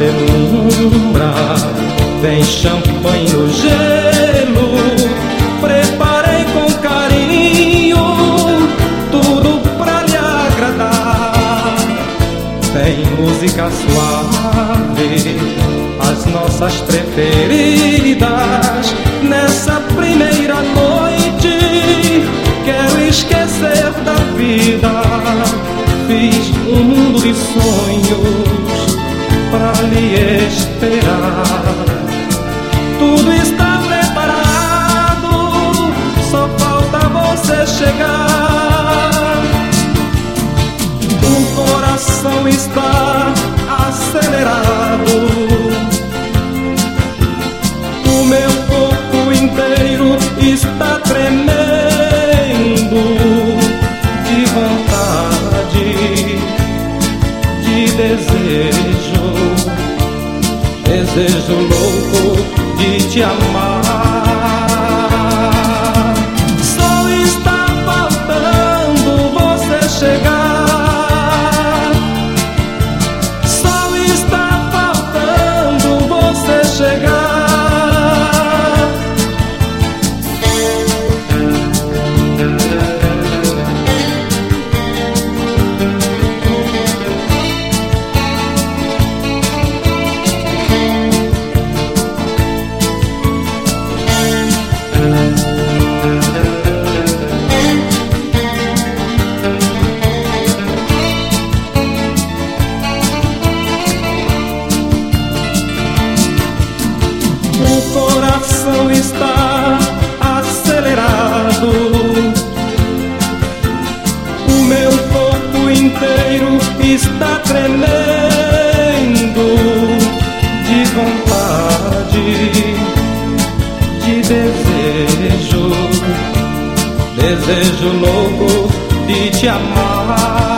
penumbra, vem champanhe no gelo. Preparei com carinho tudo pra lhe agradar. Tem música suave, as nossas preferidas. Nessa primeira noite, quero esquecer da vida. Fiz um mundo de sonhos pra lhe esperar. Tudo está desejo louco de te amar. O coração está acelerado. O meu corpo inteiro está tremendo de vontade, de desejo, desejo louco de te amar.